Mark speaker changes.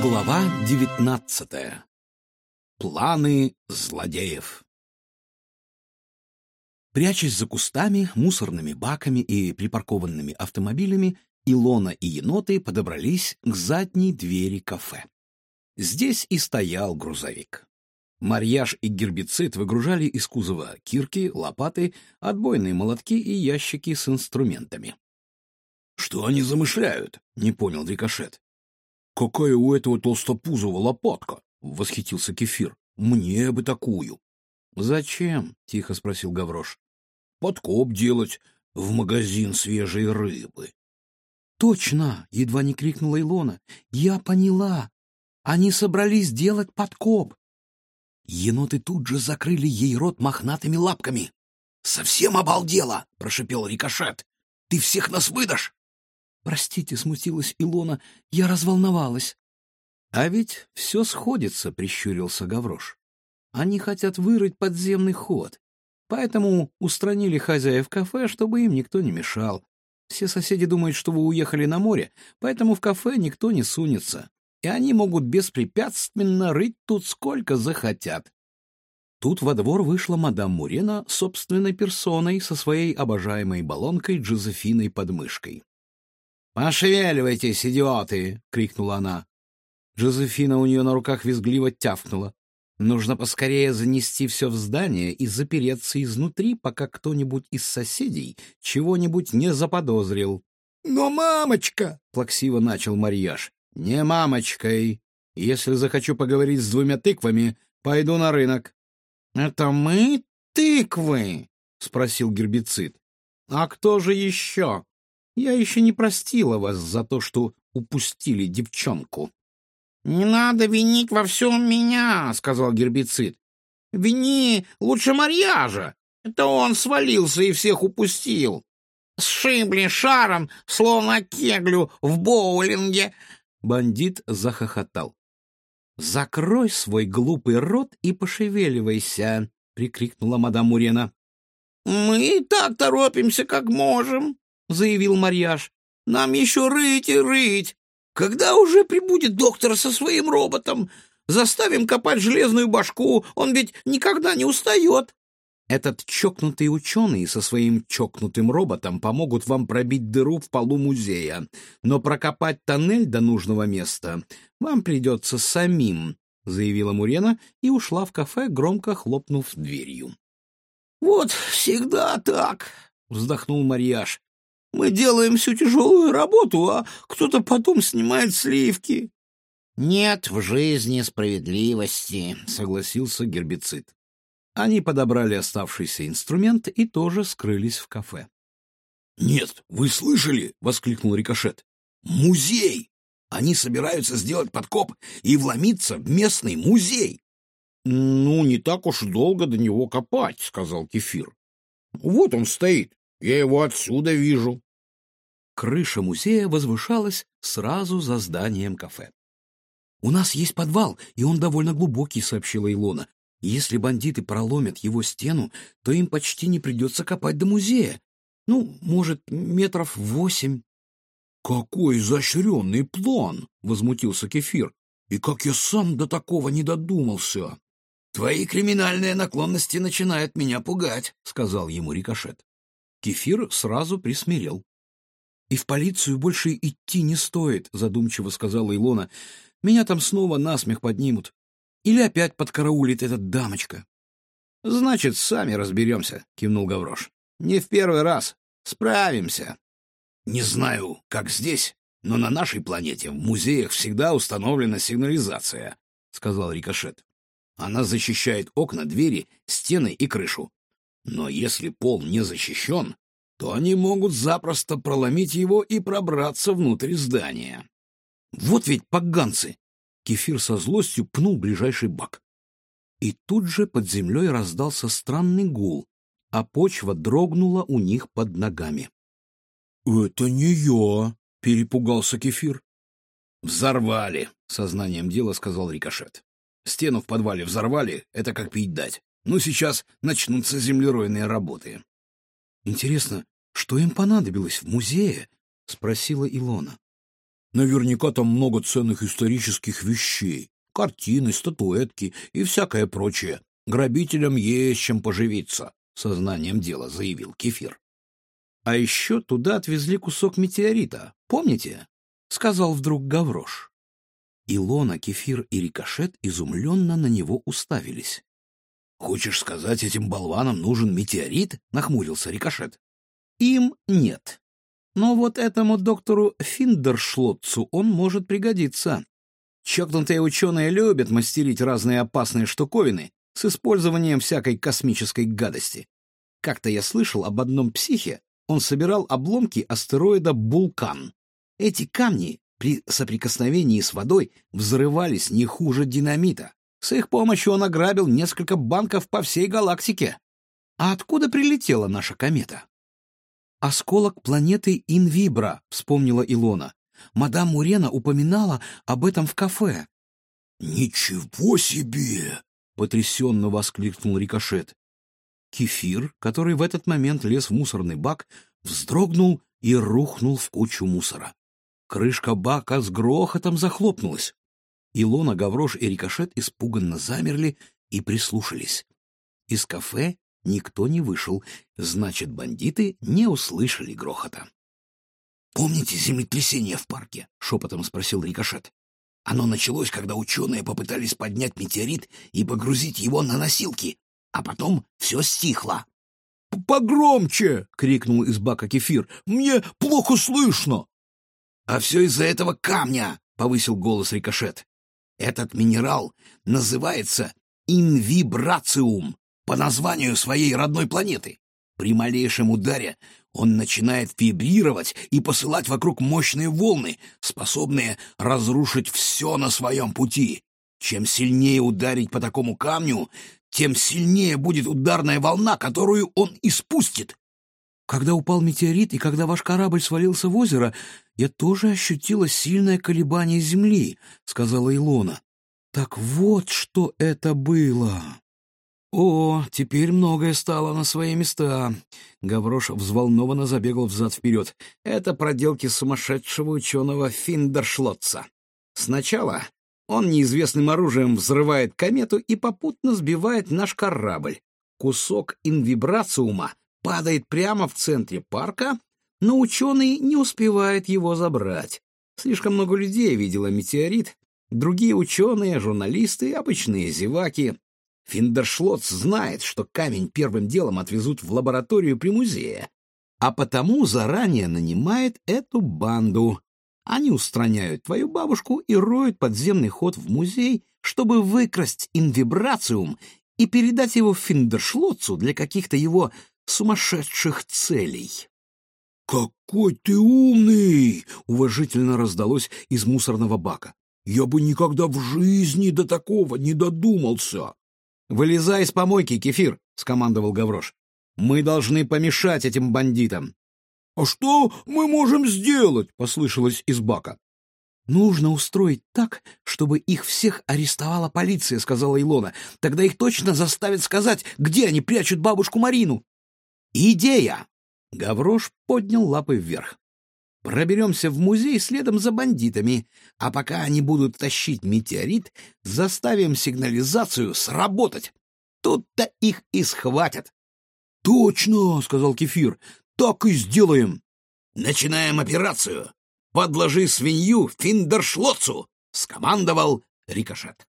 Speaker 1: Глава девятнадцатая. Планы злодеев. Прячась за кустами, мусорными баками и припаркованными автомобилями, Илона и еноты подобрались к задней двери кафе. Здесь и стоял грузовик. Марьяж и гербицид выгружали из кузова кирки, лопаты, отбойные молотки и ящики с инструментами. «Что они замышляют?» — не понял Рикошет. «Какая у этого толстопузого лопатка!» — восхитился Кефир. «Мне бы такую!» «Зачем?» — тихо спросил Гаврош. «Подкоп делать в магазин свежей рыбы». «Точно!» — едва не крикнула Илона. «Я поняла! Они собрались делать подкоп!» Еноты тут же закрыли ей рот мохнатыми лапками. «Совсем обалдела!» — прошипел Рикошет. «Ты всех нас выдашь!» «Простите», — смутилась Илона, — «я разволновалась». «А ведь все сходится», — прищурился Гаврош. «Они хотят вырыть подземный ход, поэтому устранили хозяев кафе, чтобы им никто не мешал. Все соседи думают, что вы уехали на море, поэтому в кафе никто не сунется, и они могут беспрепятственно рыть тут сколько захотят». Тут во двор вышла мадам Мурена собственной персоной со своей обожаемой баллонкой Джозефиной под мышкой. «Пошевеливайтесь, идиоты!» — крикнула она. Жозефина у нее на руках визгливо тявкнула. Нужно поскорее занести все в здание и запереться изнутри, пока кто-нибудь из соседей чего-нибудь не заподозрил. «Но мамочка!» — плаксиво начал Марьяж. «Не мамочкой. Если захочу поговорить с двумя тыквами, пойду на рынок». «Это мы тыквы?» — спросил гербицид. «А кто же еще?» Я еще не простила вас за то, что упустили девчонку. — Не надо винить во всем меня, — сказал гербицид. — Вини лучше Марьяжа. Это он свалился и всех упустил. Сшибли шаром, словно кеглю в боулинге. Бандит захохотал. — Закрой свой глупый рот и пошевеливайся, — прикрикнула мадам Мурена. — Мы и так торопимся, как можем, — заявил Марьяж. «Нам еще рыть и рыть. Когда уже прибудет доктор со своим роботом? Заставим копать железную башку, он ведь никогда не устает». Этот чокнутый ученый со своим чокнутым роботом помогут вам пробить дыру в полу музея, но прокопать тоннель до нужного места вам придется самим, — заявила Мурена и ушла в кафе, громко хлопнув дверью. — Вот всегда так, — вздохнул Марьяж. Мы делаем всю тяжелую работу, а кто-то потом снимает сливки. — Нет в жизни справедливости, — согласился гербицид. Они подобрали оставшийся инструмент и тоже скрылись в кафе. — Нет, вы слышали? — воскликнул Рикошет. — Музей! Они собираются сделать подкоп и вломиться в местный музей. — Ну, не так уж долго до него копать, — сказал Кефир. — Вот он стоит, я его отсюда вижу. Крыша музея возвышалась сразу за зданием кафе. «У нас есть подвал, и он довольно глубокий», — сообщила Илона. «Если бандиты проломят его стену, то им почти не придется копать до музея. Ну, может, метров восемь». «Какой изощренный план!» — возмутился Кефир. «И как я сам до такого не додумался!» «Твои криминальные наклонности начинают меня пугать», — сказал ему Рикошет. Кефир сразу присмирел. «И в полицию больше идти не стоит», — задумчиво сказала Илона. «Меня там снова насмех поднимут. Или опять подкараулит этот дамочка». «Значит, сами разберемся», — кивнул Гаврош. «Не в первый раз. Справимся». «Не знаю, как здесь, но на нашей планете в музеях всегда установлена сигнализация», — сказал Рикошет. «Она защищает окна, двери, стены и крышу. Но если пол не защищен, то они могут запросто проломить его и пробраться внутрь здания. Вот ведь поганцы! Кефир со злостью пнул ближайший бак. И тут же под землей раздался странный гул, а почва дрогнула у них под ногами. — Это не я! — перепугался Кефир. — Взорвали, — сознанием дела сказал Рикошет. Стену в подвале взорвали, это как пить дать. Ну, сейчас начнутся землеройные работы. Интересно, что им понадобилось в музее? — спросила Илона. Наверняка там много ценных исторических вещей. Картины, статуэтки и всякое прочее. Грабителям есть чем поживиться, — сознанием дела заявил Кефир. А еще туда отвезли кусок метеорита, помните? — сказал вдруг Гаврош. Илона, Кефир и Рикошет изумленно на него уставились. — Хочешь сказать, этим болванам нужен метеорит? — нахмурился Рикошет. — Им нет. Но вот этому доктору Финдершлотцу он может пригодиться. Чокнутые ученые любят мастерить разные опасные штуковины с использованием всякой космической гадости. Как-то я слышал об одном психе, он собирал обломки астероида Булкан. Эти камни при соприкосновении с водой взрывались не хуже динамита. С их помощью он ограбил несколько банков по всей галактике. А откуда прилетела наша комета? «Осколок планеты Инвибра», — вспомнила Илона. «Мадам Мурена упоминала об этом в кафе».
Speaker 2: «Ничего себе!» — потрясенно воскликнул Рикошет.
Speaker 1: Кефир, который в этот момент лез в мусорный бак, вздрогнул и рухнул в кучу мусора. Крышка бака с грохотом захлопнулась. Илона, Гаврош и Рикошет испуганно замерли и прислушались. Из кафе никто не вышел, значит, бандиты не услышали грохота.
Speaker 2: «Помните землетрясение в парке?» — шепотом спросил Рикошет. «Оно началось, когда ученые попытались поднять метеорит и погрузить его на носилки, а потом все стихло».
Speaker 1: «Погромче!» — крикнул из бака кефир. «Мне плохо слышно!»
Speaker 2: «А все из-за этого камня!» — повысил голос Рикошет. «Этот минерал называется инвибрациум по названию своей родной планеты. При малейшем ударе он начинает вибрировать и посылать вокруг мощные волны, способные разрушить все на своем пути. Чем сильнее ударить по такому камню, тем сильнее будет ударная волна, которую он испустит.
Speaker 1: Когда упал метеорит и когда ваш корабль свалился в озеро, я тоже ощутила сильное колебание Земли, — сказала Илона. Так вот, что это было. О, теперь многое стало на свои места. Гаврош взволнованно забегал взад-вперед. Это проделки сумасшедшего ученого Финдершлотца. Сначала он неизвестным оружием взрывает комету и попутно сбивает наш корабль. Кусок инвибрациума падает прямо в центре парка, но ученый не успевает его забрать. Слишком много людей видело метеорит, другие ученые, журналисты, обычные зеваки. Финдершлотс знает, что камень первым делом отвезут в лабораторию при музее, а потому заранее нанимает эту банду. Они устраняют твою бабушку и роют подземный ход в музей, чтобы выкрасть инвибрациум и передать его Финдершлотцу для каких-то его сумасшедших целей.
Speaker 2: «Какой ты умный!» — уважительно раздалось из мусорного бака. «Я бы никогда в жизни до такого не додумался!»
Speaker 1: «Вылезай из помойки, Кефир!» — скомандовал Гаврош. «Мы должны помешать этим бандитам!»
Speaker 2: «А что мы можем сделать?» — послышалось из бака.
Speaker 1: «Нужно устроить так, чтобы их всех арестовала полиция», — сказала Илона. «Тогда их точно заставят сказать, где они прячут бабушку Марину». «Идея!» Гаврош поднял лапы вверх. «Проберемся в музей следом за бандитами, а пока они будут тащить метеорит, заставим сигнализацию сработать. Тут-то их и схватят».
Speaker 2: «Точно!» — сказал Кефир. «Так и сделаем!»
Speaker 1: «Начинаем операцию! Подложи свинью Финдершлоцу!» — скомандовал Рикошет.